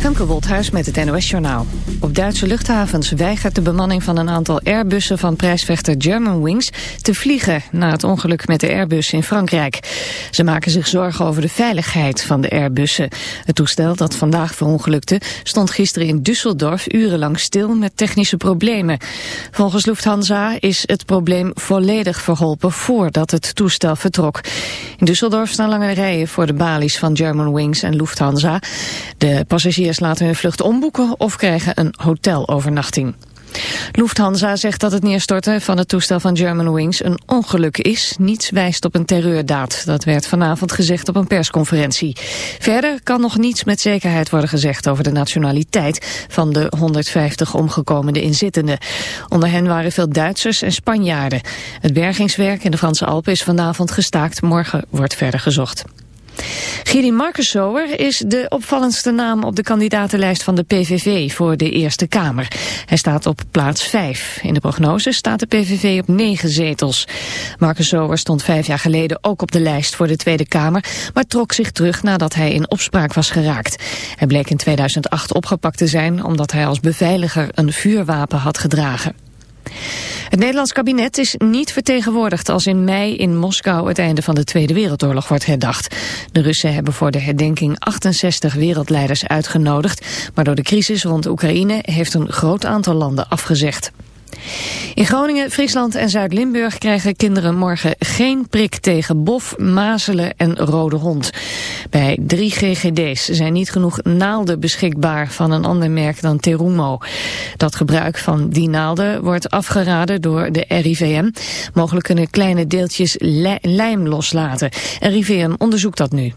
Femke Wolthuis met het NOS Journaal. Op Duitse luchthavens weigert de bemanning van een aantal Airbussen van prijsvechter Germanwings te vliegen na het ongeluk met de Airbus in Frankrijk. Ze maken zich zorgen over de veiligheid van de Airbussen. Het toestel dat vandaag verongelukte stond gisteren in Düsseldorf urenlang stil met technische problemen. Volgens Lufthansa is het probleem volledig verholpen voordat het toestel vertrok. In Düsseldorf staan lange rijen voor de balies van Germanwings en Lufthansa. De passagiers laten hun vlucht omboeken of krijgen een hotelovernachting. Lufthansa zegt dat het neerstorten van het toestel van Germanwings een ongeluk is. Niets wijst op een terreurdaad. Dat werd vanavond gezegd op een persconferentie. Verder kan nog niets met zekerheid worden gezegd over de nationaliteit van de 150 omgekomene inzittenden. Onder hen waren veel Duitsers en Spanjaarden. Het bergingswerk in de Franse Alpen is vanavond gestaakt. Morgen wordt verder gezocht. Gidi Markensower is de opvallendste naam op de kandidatenlijst van de PVV voor de Eerste Kamer. Hij staat op plaats 5. In de prognose staat de PVV op 9 zetels. Markensower stond vijf jaar geleden ook op de lijst voor de Tweede Kamer, maar trok zich terug nadat hij in opspraak was geraakt. Hij bleek in 2008 opgepakt te zijn omdat hij als beveiliger een vuurwapen had gedragen. Het Nederlands kabinet is niet vertegenwoordigd als in mei in Moskou het einde van de Tweede Wereldoorlog wordt herdacht. De Russen hebben voor de herdenking 68 wereldleiders uitgenodigd, maar door de crisis rond Oekraïne heeft een groot aantal landen afgezegd. In Groningen, Friesland en Zuid-Limburg krijgen kinderen morgen geen prik tegen bof, mazelen en rode hond. Bij drie GGD's zijn niet genoeg naalden beschikbaar van een ander merk dan Terumo. Dat gebruik van die naalden wordt afgeraden door de RIVM. Mogelijk kunnen kleine deeltjes lijm loslaten. RIVM onderzoekt dat nu.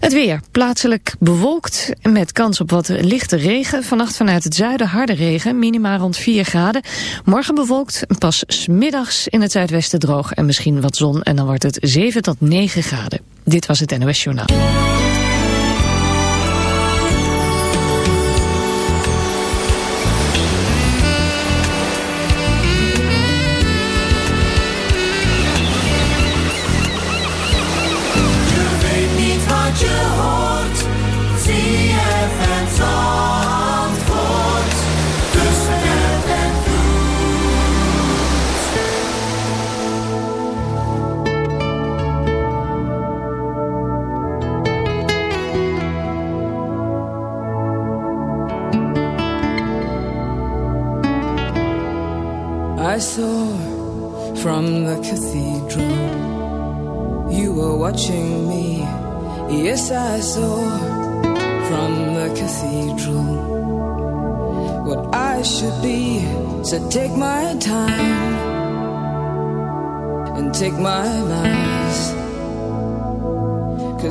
Het weer. Plaatselijk bewolkt met kans op wat lichte regen. Vannacht vanuit het zuiden harde regen, minima rond 4 graden. Morgen bewolkt, pas smiddags in het zuidwesten droog en misschien wat zon. En dan wordt het 7 tot 9 graden. Dit was het NOS Journaal.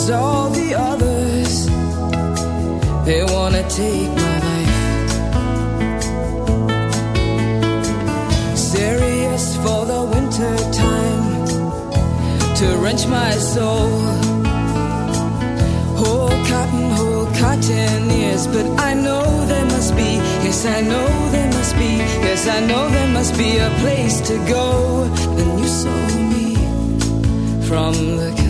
Cause all the others, they wanna take my life. Serious for the winter time to wrench my soul. Whole cotton, whole cotton ears, but I know there must be, yes, I know there must be, yes, I know there must be a place to go. Then you saw me from the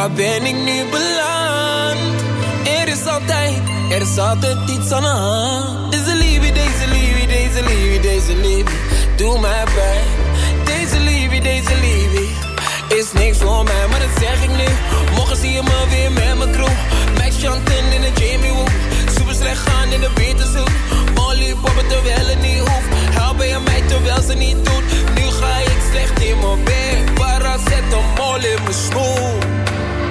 Waar ben ik nu beland? Er is altijd, er is altijd iets aan de hand. Deze liefde, deze liefde, deze liefde, deze liefde, doe mij pijn. Deze liefde, deze liefde, is niks voor mij, maar dat zeg ik nu. Morgen zie je me weer met mijn crew. Max Chanten in de Jamie Woo. Super slecht gaan in de Beterzoek. Molly poppen terwijl het niet hoeft. Helpen je mij terwijl ze niet doet. Nu ga ik slecht in mijn bed. Paracetamol in mijn smoel.